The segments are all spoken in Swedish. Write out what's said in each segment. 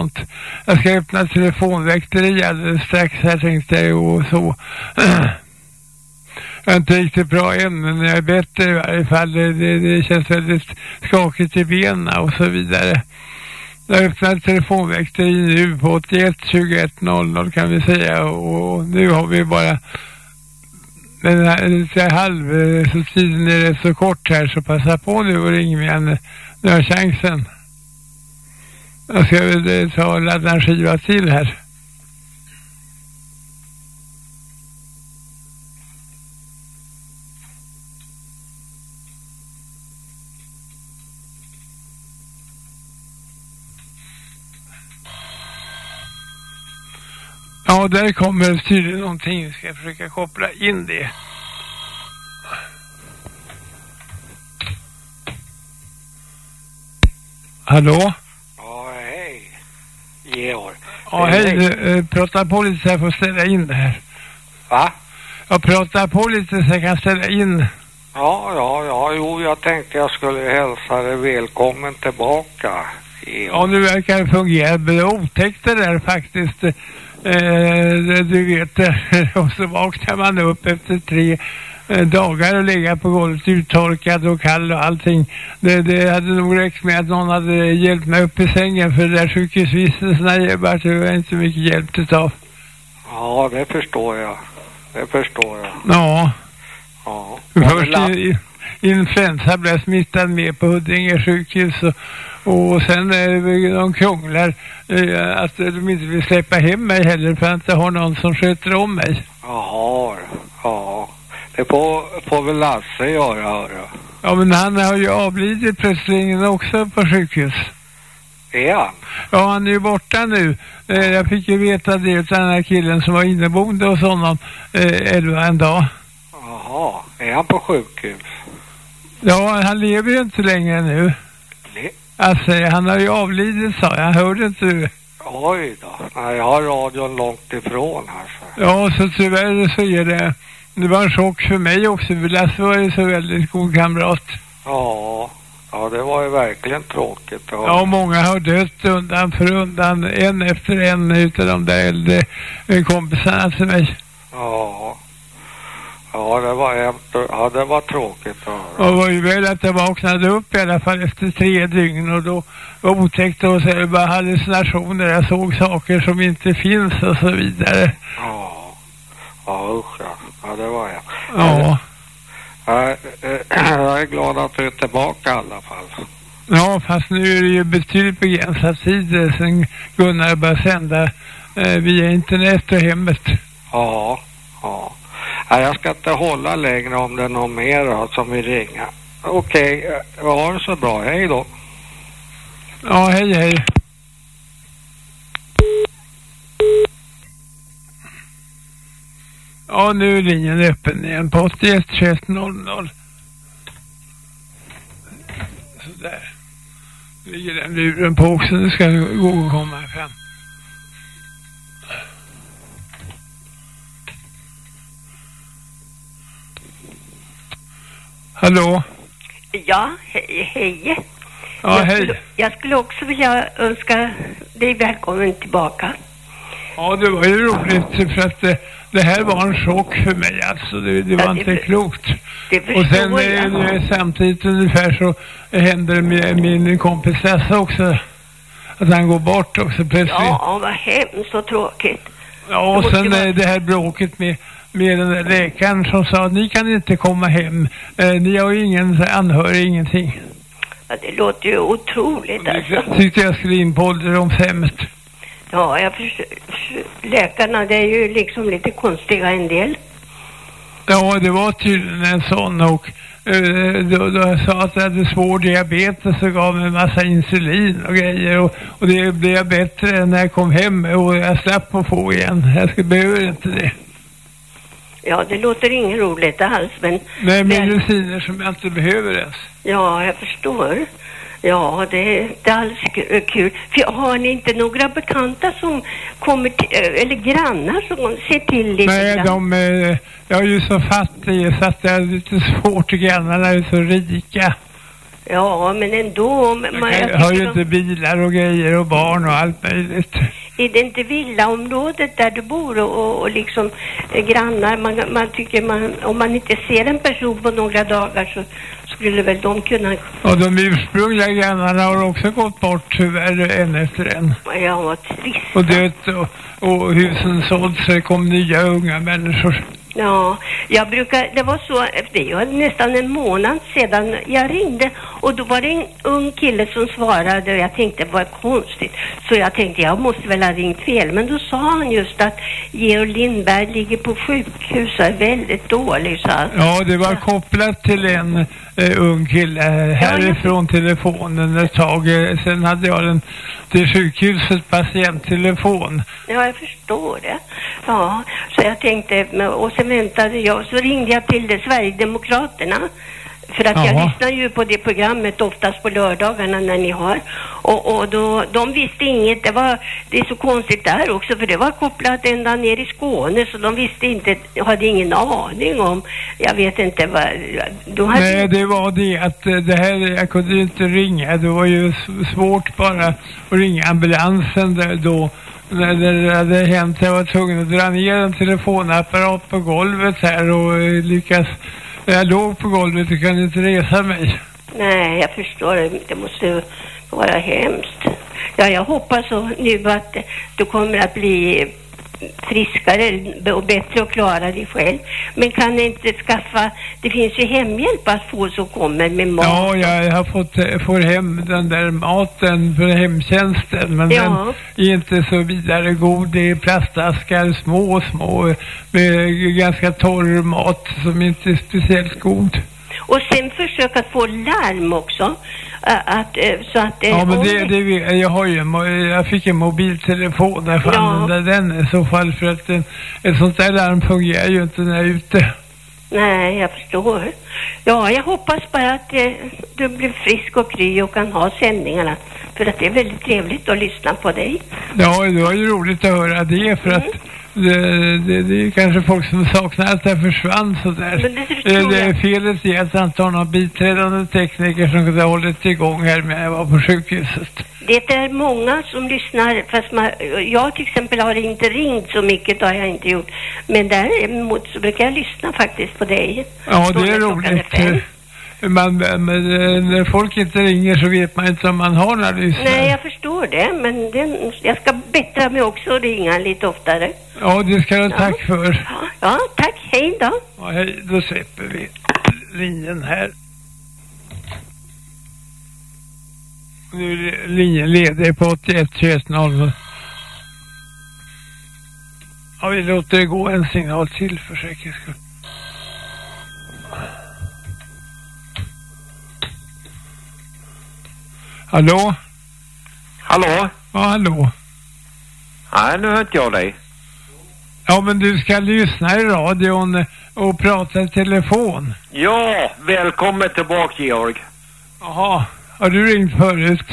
sånt. Jag ska öppna telefonväkteri alldeles strax här tänkte jag och så. Jag är inte riktigt bra än men jag är bättre i varje fall. Det, det, det känns väldigt skakigt i benen och så vidare. Jag öppnar telefonväkteri nu på 81 21 00 kan vi säga och nu har vi bara den här lite halv så tiden är rätt så kort här så passa på nu och ring mig igen nu har chansen. Jag ska väl ta och ladda en skiva till här. Ja, där kommer tydligen någonting. Ska jag försöka koppla in det. Hallå? Hej. Georg. Ja, hej. Prata på lite så jag får ställa in det här. Va? Jag pratar på lite så jag kan ställa in. Ja, ja, ja. Jo, jag tänkte jag skulle hälsa dig välkommen tillbaka. Ja, nu verkar det fungera. Det otäckt det där faktiskt. Eh, du vet, och så vaknar man upp efter tre dagar och ligga på golvet uttorkad och kall och allting. Det, det hade nog räckt med att någon hade hjälpt mig upp i sängen för det där sjukhusvistelserna ger bara det var inte mycket hjälp utav. Ja, det förstår jag. Det förstår jag. Ja, Ja. först i, influensa blev smittad med på Huddinge sjukhus och, och sen eh, de krånglar eh, att de inte vill släppa hem mig heller för att jag inte har någon som sköter om mig. Jaha, ja. Det får, får väl Lasse göra, hörru. Ja men han har ju avlidit plötsligt också på sjukhus. Är han? Ja han är ju borta nu. Eh, jag fick ju veta det av den här killen som var inneboende hos honom eh, elva en dag. Jaha, är han på sjukhus? Ja han lever ju inte längre nu. Le- Alltså han har ju avlidit sa jag, hörde inte du? Oj då. Nej, jag har radion långt ifrån här. Så. Ja så tyvärr så är det, det var en chock för mig också för Lasse var ju så väldigt god kamrat. Ja, ja, det var ju verkligen tråkigt. höra. Ja, många har dött undan för undan, en efter en utav de där äldre kompisarna till mig. Ja. Ja, det var ja, det var tråkigt höra. Och det var ju väl att jag vaknade upp i alla fall efter tre dygn och då var otäckt och så är det bara hallucinationer. Jag såg saker som inte finns och så vidare. Ja. Ja, usch ja. Ja, det var jag. Ja, Jag, eh, jag är glad att du är tillbaka i alla fall. ja fast nu är det ju betydligt begränsad tid sen Gunnar började sända eh, via internet och hemmet. Ja, ja. ja. Jag ska inte hålla längre om det är någon mer då, som vill ringa. Okej, eh, ha det så bra. Hej då. Ja, hej hej. Ja, nu är linjen öppen igen på 81 21 00. Sådär. Ligger den luren på också. Nu ska det gå och komma fram. Hallå? Ja, hej. hej. Ja, jag, hej. Skulle, jag skulle också vilja önska dig välkommen tillbaka. Ja, det var ju roligt för att det, det här var en chock för mig alltså. Det, det var Ja, det inte för- klokt. Det Och sen jag. det samtidigt ungefär så händer det med min kompis Lasse också. Att han går bort också plötsligt. Ja, Ja, vad hemskt och tråkigt. och det sen vara- eh, det här bråket med, med den där läkaren som sa att ni kan inte komma hem. Eh, ni har ju ingen anhörig, ingenting. Ja, det låter ju otroligt alltså. Jag tyckte jag skulle in på ålderdomshemmet. Ja, jag förstår. Läkarna, det är ju liksom lite konstiga en del. Ja, det var tydligen en sån och eh, då, då jag sa att jag hade svår diabetes och gav mig en massa insulin och grejer och, och det blev bättre när jag kom hem och jag slapp att få igen. Jag behöver inte det. Ja, det låter inget roligt alls, men Nej, mediciner som jag inte behöver ens. ja, jag förstår. Ja, det är inte alls k- kul. För har ni inte några bekanta som kommer till, eller grannar som ser till lite Nej, grann? de, eh, jag är ju så fattig så att det är lite svårt. Grannarna är så rika. Ja, men ändå. Man, jag har ju inte bilar och grejer och barn och allt möjligt. är det inte villaområdet där du bor och, och, och liksom eh, grannar? Man, man tycker man, om man inte ser en person på några dagar så skulle väl de kunna, Och de ursprungliga grannarna har också gått bort tyvärr en efter en. ja vad trist. Och dött och, och husen sålts så det kom nya unga människor. Ja, jag brukar, det var så, det var nästan en månad sedan jag ringde och då var det en ung kille som svarade och jag tänkte vad konstigt. Så jag tänkte jag måste väl ha ringt fel men då sa han just att Georg Lindberg ligger på sjukhus och är väldigt dålig så att, Ja, det var kopplat till en eh, ung kille härifrån telefonen ett tag. Eh, Sen hade jag den till sjukhuset patienttelefon. Ja, jag förstår det. Ja, så jag tänkte, och sen väntade jag, så ringde jag till Sverigedemokraterna. För att jag Jaha. lyssnar ju på det programmet oftast på lördagarna när ni har. Och, och då, de visste inget, det var, det är så konstigt där också för det var kopplat ända ner i Skåne så de visste inte, hade ingen aning om, jag vet inte vad, de hade Nej, det var det att eh, det här, jag kunde ju inte ringa. Det var ju svårt bara att ringa ambulansen där då. När det hade hänt, jag var tvungen att dra ner en telefonapparat på golvet här och eh, lyckas, jag låg på golvet och kunde inte resa mig. Nej, jag förstår det. Det måste vara hemskt. Ja, jag hoppas så nu att du kommer att bli friskare och bättre och klara dig själv. Men kan ni inte skaffa, det finns ju hemhjälp att få som kommer med mat. Ja, jag har fått, eh, får hem den där maten för hemtjänsten men Ja. den är inte så vidare god. Det är plastaskar, små, små, med ganska torr mat som inte är speciellt god. Och sen försök att få larm också. Att, eh, så att, eh, Ja, men det, det, jag har ju, jag fick en mobiltelefon, jag får Ja. använda den i så fall för att en, ett sånt där larm fungerar ju inte när jag är ute. Nej, jag förstår. Ja, jag hoppas bara att eh, du blir frisk och kry och kan ha sändningarna. För att det är väldigt trevligt att lyssna på dig. Ja, det var ju roligt att höra det för att det, det, det är kanske folk som saknar att det försvann sådär. Men det tror det är felet är att jag inte har någon biträdande tekniker som kunde ha hållit igång här när jag var på sjukhuset. Det är många som lyssnar, fast man, jag till exempel har inte ringt så mycket, det har jag inte gjort. Men däremot så brukar jag lyssna faktiskt på dig. Ja, det är roligt. Man, men när folk inte ringer så vet man inte om man har några lyssnare. Nej, jag förstår det, men den, jag ska bättra mig också och ringa lite oftare. Ja, det ska du ha Ja. tack för. Ja, ja tack, hej då. Ja, hej, då släpper vi linjen här. Nu är linjen ledig på 81 21 00. Ja, vi låter det gå en signal till för säkerhets skull. Hallå? Hallå? Ja, hallå. Nej, nu hör inte jag dig. Ja, men du ska lyssna i radion och prata i telefon. Ja, välkommen tillbaka Georg. Jaha, har du ringt förut?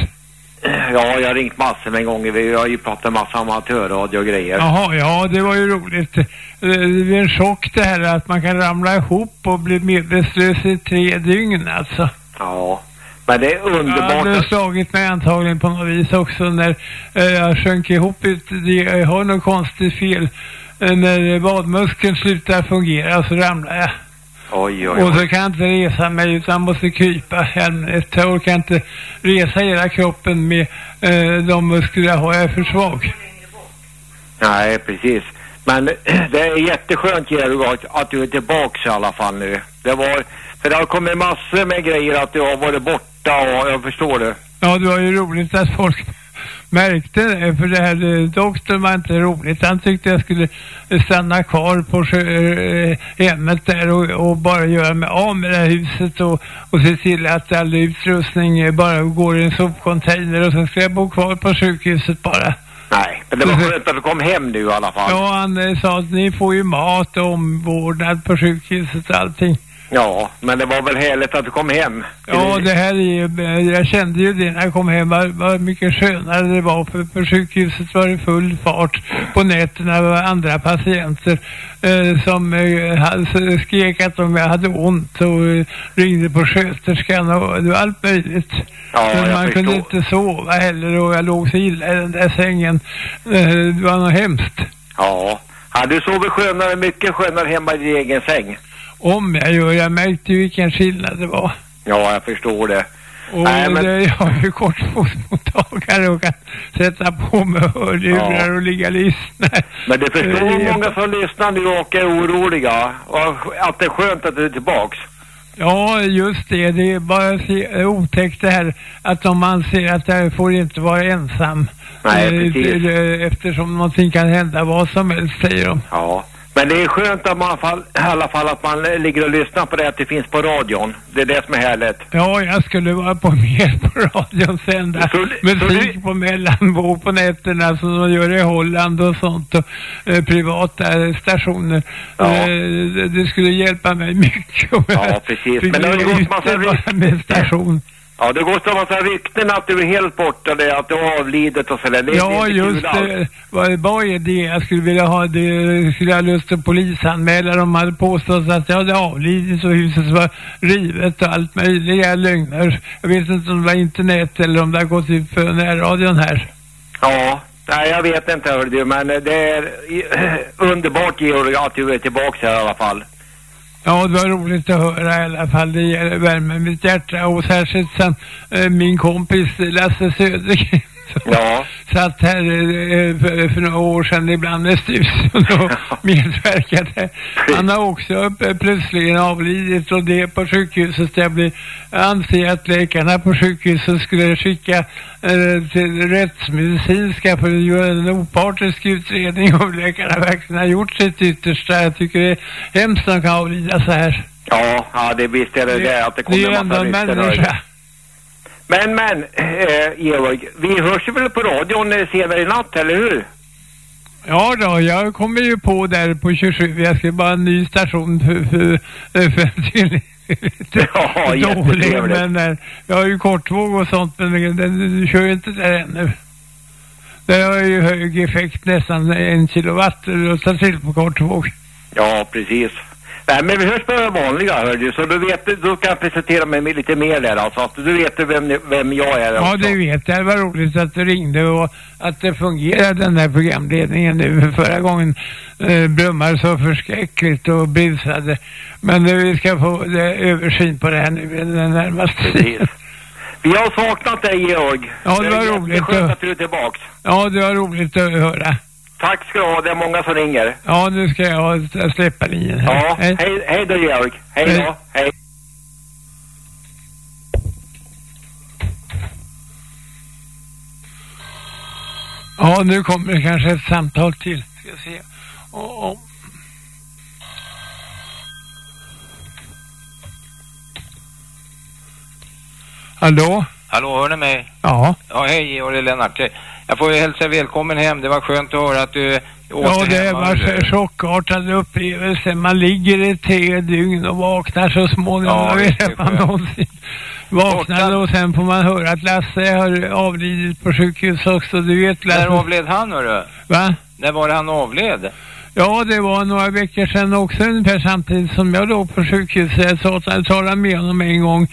Ja, jag har ringt massor med gånger. Vi har ju pratat massa amatörradio och grejer. Jaha, ja det var ju roligt. Eh, Det är en chock det här att man kan ramla ihop och bli medvetslös i tre dygn alltså. Ja, men det är underbart. det har slagit mig antagligen på något vis också när eh, jag sjönk ihop. jag har något konstigt fel. Eh, när badmuskeln slutar fungera så ramlar jag. Oj, oj, Och oj. så kan jag inte resa mig utan måste krypa allmänhet. Jag orkar inte resa hela kroppen med eh, de muskler jag har. Jag är för svag. Nej, precis. Men det är jätteskönt Georg att, att du är tillbaks i alla fall nu. Det var, för det har kommit massor med grejer att du har varit borta och jag förstår det. Ja, det var ju roligt att folk märkte det, för det här eh, doktorn var inte roligt. Han tyckte jag skulle stanna kvar på eh, hemmet där och, och bara göra mig av med det här huset och, och se till att all utrustning bara går i en sopcontainer och sen ska jag bo kvar på sjukhuset bara. Nej, men det var skönt att du kom hem nu i alla fall. Ja, han eh, sa att ni får ju mat och omvårdnad på sjukhuset och allting. Ja, men det var väl härligt att du kom hem. Ja, det här är ju, jag kände ju det när jag kom hem, vad, vad mycket skönare det var. För på sjukhuset var det full fart. På nätterna var andra patienter eh, som eh, skrek att de hade ont och eh, ringde på sköterskan och det var allt möjligt. Ja, Men man kunde inte sova heller och jag låg så illa i den där sängen. Eh, det var något hemskt. Ja. ja, du sover skönare, mycket skönare hemma i din egen säng. Om jag gör, jag märkte ju vilken skillnad det var. Ja, jag förstår det. Och Nej, men- det, jag har ju kortfotsmottagare och kan sätta på mig hörlurar Ja. och ligga och lyssna. Men du förstår Eh, många som lyssnar nu och är oroliga. Och att det är skönt att du är tillbaks. Ja, just det. Det är bara se, otäckt det här att de anser att jag får inte vara ensam. Nej, Eh, precis. det- det- Eftersom någonting kan hända vad som helst, säger de. Ja. Men det är skönt att man, fall- i alla fall att man ligger och lyssnar på det, att det finns på radion. Det är det som är härligt. Ja, jag skulle vara på mer på radion sända Så- musik så på mellanvåg på nätterna som de gör i Holland och sånt och eh, privata stationer. Ja. Eh, det, det skulle hjälpa mig mycket Ja, precis. Men det har ju gå gått massa med station. Ja, det går så massa rykten att du är helt borta, det, att du har avlidit och sådär. Det Ja, just det. Vad, vad är det? Jag skulle vilja ha det. Skulle jag ha lust att polisanmäla. De hade påstått att jag hade avlidit och huset var rivet och allt möjliga lögner. Jag vet inte om det var internet eller om det har gått ut för närradion här. Ja, nej jag vet inte hör du, men det är underbart Georg att du är tillbaks här i alla fall. Ja, det var roligt att höra i alla fall. Det värmer mitt hjärta och särskilt sen eh, min kompis Lasse Södergren Ja. satt här eh, för, för några år sedan ibland i studion och medverkade. Han har också eh, plötsligen avlidit och det på sjukhuset. Jag, blir, jag anser att läkarna på sjukhuset skulle skicka eh, till rättsmedicinska för att göra en opartisk utredning om läkarna verkligen har gjort sitt yttersta. Jag tycker det är hemskt att de kan avlida så här. Ja, ja det visst är det det, att det det är kommer en massa rykten. Men, men, eh, Georg, vi hörs ju väl på radion eh, senare i natt, eller hur? Ja då, jag kommer ju på där på 27. Jag ska bara en ny station för, för, för till lite Ja, dålig. Men eh, jag har ju kortvåg och sånt, men den, kör ju inte där ännu. Det har ju hög effekt, nästan en kilowatt att ta till på kortvåg. Ja, precis. Nej, men vi hörs på det vanliga, hör du, så du vet, då kan jag presentera mig lite mer där alltså. Att du vet vem, vem jag är Ja, också. det vet jag. Det var roligt att du ringde och att det fungerar den här programledningen nu. Förra gången eh, brummade så förskräckligt och busade. Men nu, vi ska få eh, översyn på det här nu den närmaste tiden. Vi har saknat dig, Georg. Ja, det var är roligt jätteskönt att- att du är tillbaks. Ja, det var roligt att höra. Tack ska du ha, det är många som ringer. Ja, nu ska jag släppa linjen här. Ja, hej, hej då Georg. Hej Hej. då. Hej. Ja, nu kommer det kanske ett samtal till. Ska se. Och, och. Hallå? Hallå, hör ni mig? Ja. Ja, hej Georg det är Lennart. Jag får ju hälsa välkommen hem. Det var skönt att höra att du Ja, det var så chockartad upplevelse. Man ligger i tre dygn och vaknar så småningom. Ja, det man någonsin. Vaknade och sen får man höra att Lasse har avlidit på sjukhus också. Du vet Lasse. När avled han hörru? Va? När var det han avled? Ja, det var några veckor sedan också ungefär samtidigt som jag låg på sjukhuset. Jag sa talade med honom en gång.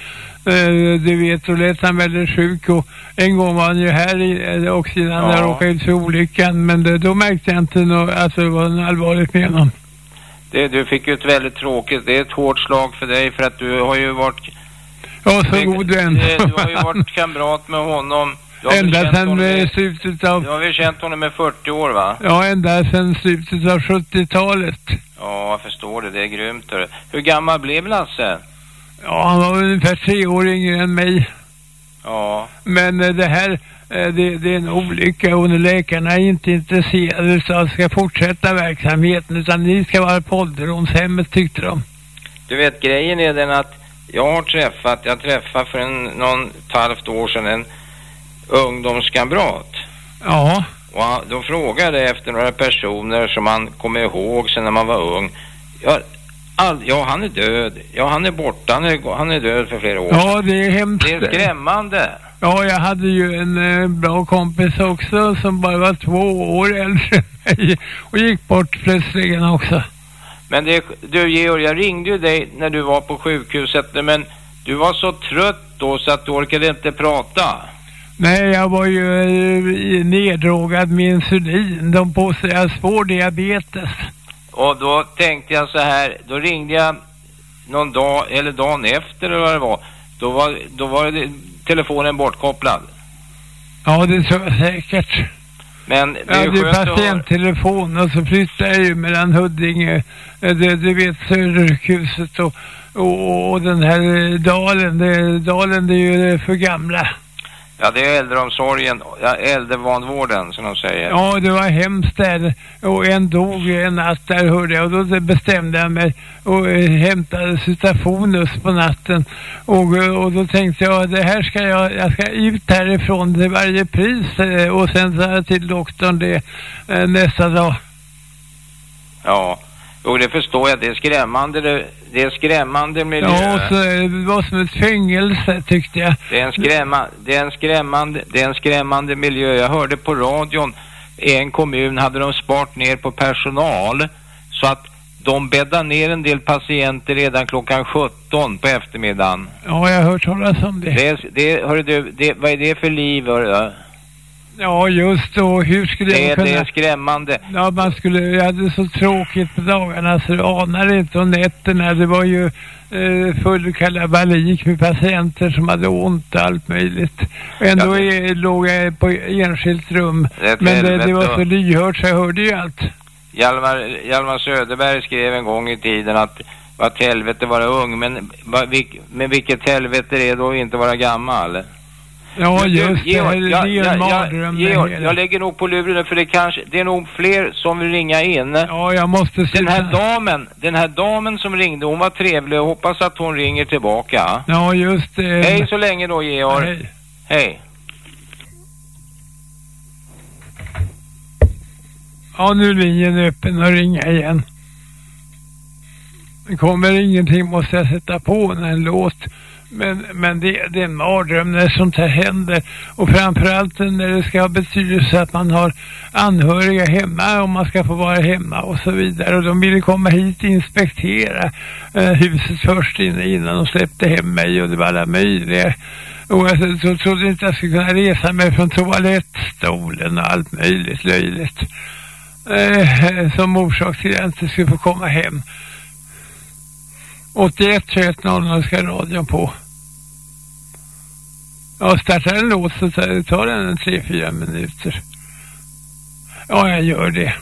Uh, du vet, då lät han väldigt sjuk och en gång var han ju här i, eh, också innan Ja. jag råkade ut för olyckan. Men det, då märkte jag inte nå, att det var allvarligt med honom. Det, du fick ju ett väldigt tråkigt, det är ett hårt slag för dig för att du har ju varit... Ja, så god vän. Eh, Du har ju varit kamrat med honom. Har Ända sedan eh, slutet av, Du har väl känt honom i 40 år va? ja ända sedan slutet av 70-talet. Ja, jag förstår det. Det är grymt hörru. Hur gammal blev Lasse? Ja, han var ungefär tre år yngre än mig. Ja, Men eh, det här, eh, det, det är en olycka och läkarna är inte intresserade så att ska fortsätta verksamheten utan ni ska vara på ålderdomshemmet tyckte de. du vet grejen är den att jag har träffat, jag träffade för en, någon ett halvt år sedan en ungdomskamrat. Ja, Och han, då frågade jag efter några personer som man kommer ihåg sen när man var ung. Ja, All, ja, han är död. Ja, han är borta. Han är, han är död för flera år Ja, det är hemskt. Det är skrämmande. Ja, jag hade ju en eh, bra kompis också som bara var två år äldre än mig och gick bort plötsligen också. Men det, du Georg, jag ringde ju dig när du var på sjukhuset, men du var så trött då så att du orkade inte prata. Nej, jag var ju eh, neddrogad med insulin. De påstår jag har svår diabetes. Och då tänkte jag så här, då ringde jag någon dag, eller dagen efter eller vad det var. Då var, då var det, telefonen bortkopplad. Ja, det tror jag säkert. Men det är ju skönt patienttelefon och så flyttade jag ju mellan Huddinge, eh, det, du vet Söderhuset och, och, och den här dalen. Det, dalen det är ju för gamla. Ja, det är äldreomsorgen, ja, äldrevanvården som de säger. Ja, det var hemskt där. Och en dog en natt där hörde jag. Och då bestämde jag mig och eh, hämtade citafonus på natten. Och, eh, och då tänkte jag, det här ska jag, jag ska ut härifrån till varje pris. eh, Och sen sa jag till doktorn det eh, nästa dag. Ja, jo det förstår jag. Det är skrämmande, det, är skrämmande miljö. Ja, och så, det var som ett fängelse tyckte jag. Det är en skrämma, det är en skrämmande, det är en skrämmande miljö. Jag hörde på radion i en kommun hade de spart ner på personal så att de bäddar ner en del patienter redan klockan 17 på eftermiddagen. Ja, jag har hört talas om det. Det, är- det, hörru du, det, vad är det för liv? Hörru? Ja, just då. Hur skulle Det, jag är- det är kunna... skrämmande. Ja, man skulle, jag hade så tråkigt på dagarna så du anar inte och nätterna. Det var ju eh, full kalabalik med patienter som hade ont och allt möjligt. Och ändå Ja, är, låg jag på enskilt rum. Ett Men det, helvete. det var så lyhört så jag hörde ju allt. Hjalmar, Hjalmar Söderberg skrev en gång i tiden att vad till helvete vara ung, men, va, vilk, men vilket helvete är då att inte vara gammal? Ja, just det. Georg, jag- det är en mardröm det Georg, jag lägger nog på luren för det kanske, det är nog fler som vill ringa in. Ja, jag måste Den här damen, den här damen som ringde, hon var trevlig och hoppas att hon ringer tillbaka. Ja, just det. Hej så länge då Georg. Hej. Hej. Ja, nu är linjen öppen och ringa igen. Det kommer ingenting måste jag sätta på en låt. Men, men det, det är en mardröm när sånt här händer. Och framförallt när det ska ha betydelse att man har anhöriga hemma om man ska få vara hemma och så vidare. Och de ville komma hit och inspektera eh, huset först innan, innan de släppte hem mig och det var alla möjliga. Och jag så, trodde inte jag skulle kunna resa mig från toalettstolen och allt möjligt löjligt. Eh, som orsak till att jag inte skulle få komma hem. 81 21 00 ska radion på. Ja, startar en låt så tar tar den en 3-4 minuter. Ja, jag gör det.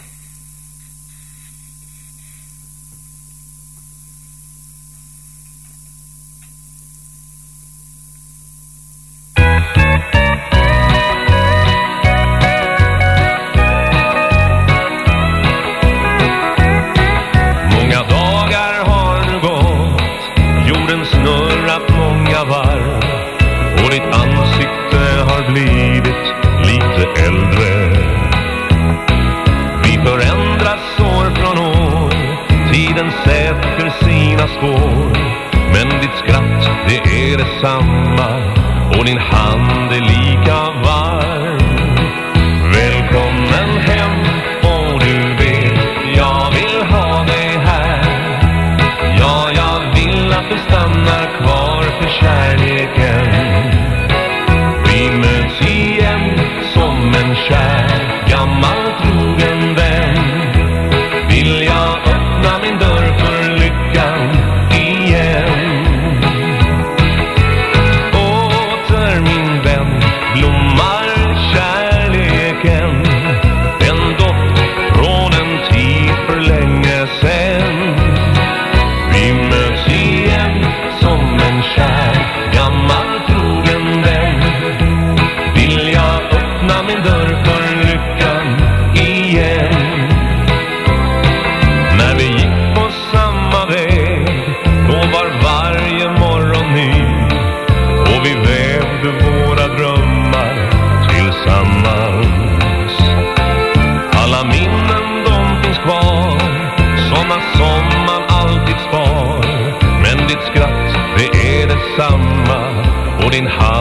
Din hand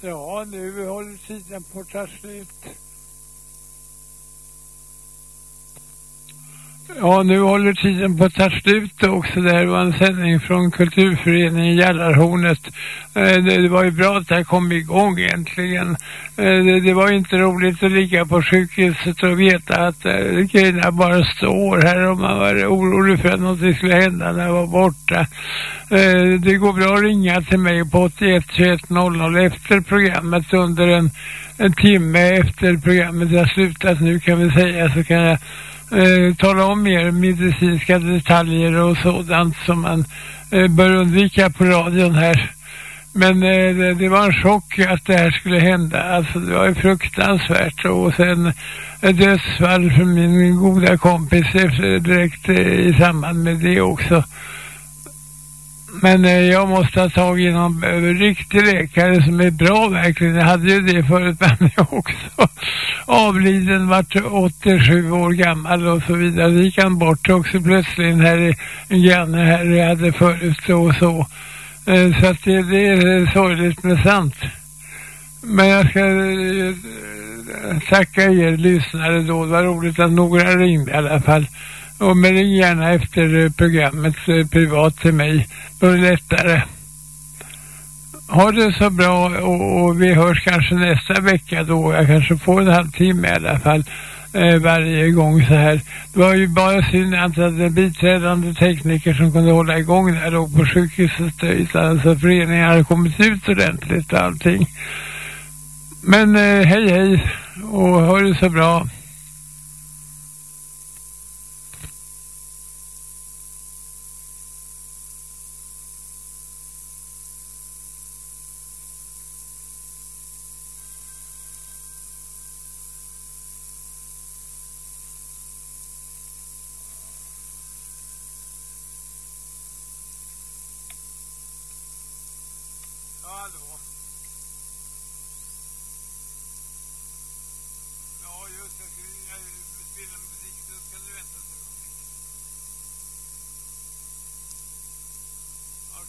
Ja, nu håller tiden på att ta slut. Ja, nu håller tiden på att ta slut också. Det här var en sändning från kulturföreningen Gällarhornet. Eh, det, var ju bra att det här kom igång äntligen. Eh, det, var ju inte roligt att ligga på sjukhuset och veta att eh, grejerna bara står här och man var orolig för att något skulle hända när jag var borta. Det går bra att ringa till mig på 81 21 00 efter programmet under en, en timme efter programmet har slutat nu kan vi säga så kan jag eh, tala om mer medicinska detaljer och sådant som man eh, bör undvika på radion här. Men eh, det, det var en chock att det här skulle hända. Alltså det var ju fruktansvärt. Och sen ett dödsfall för min, goda kompis direkt eh, i samband med det också. Men eh, jag måste ha tag i någon eh, riktig läkare som är bra verkligen. Jag hade ju det förut men jag också avliden vart 87 år gammal och så vidare. Det gick han bort också plötsligt här i en granne här jag hade förut och så. Eh, så att det, det är eh, sorgligt men sant. Men jag ska eh, tacka er lyssnare då. Det var roligt att några ringde i alla fall. Och men ring gärna efter eh, programmet eh, privat till mig. Då är det lättare. Ha det så bra och, och vi hörs kanske nästa vecka då. Jag kanske får en halvtimme i alla fall eh, varje gång så här. Det var ju bara synd att den biträdande tekniker som kunde hålla igång där då på sjukhuset utan så föreningen hade kommit ut ordentligt och allting. Men eh, hej hej och ha det så bra.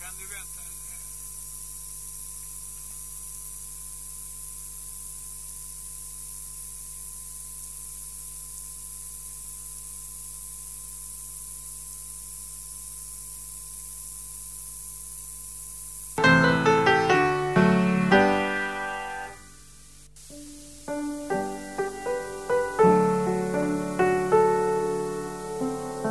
Kan du vänta?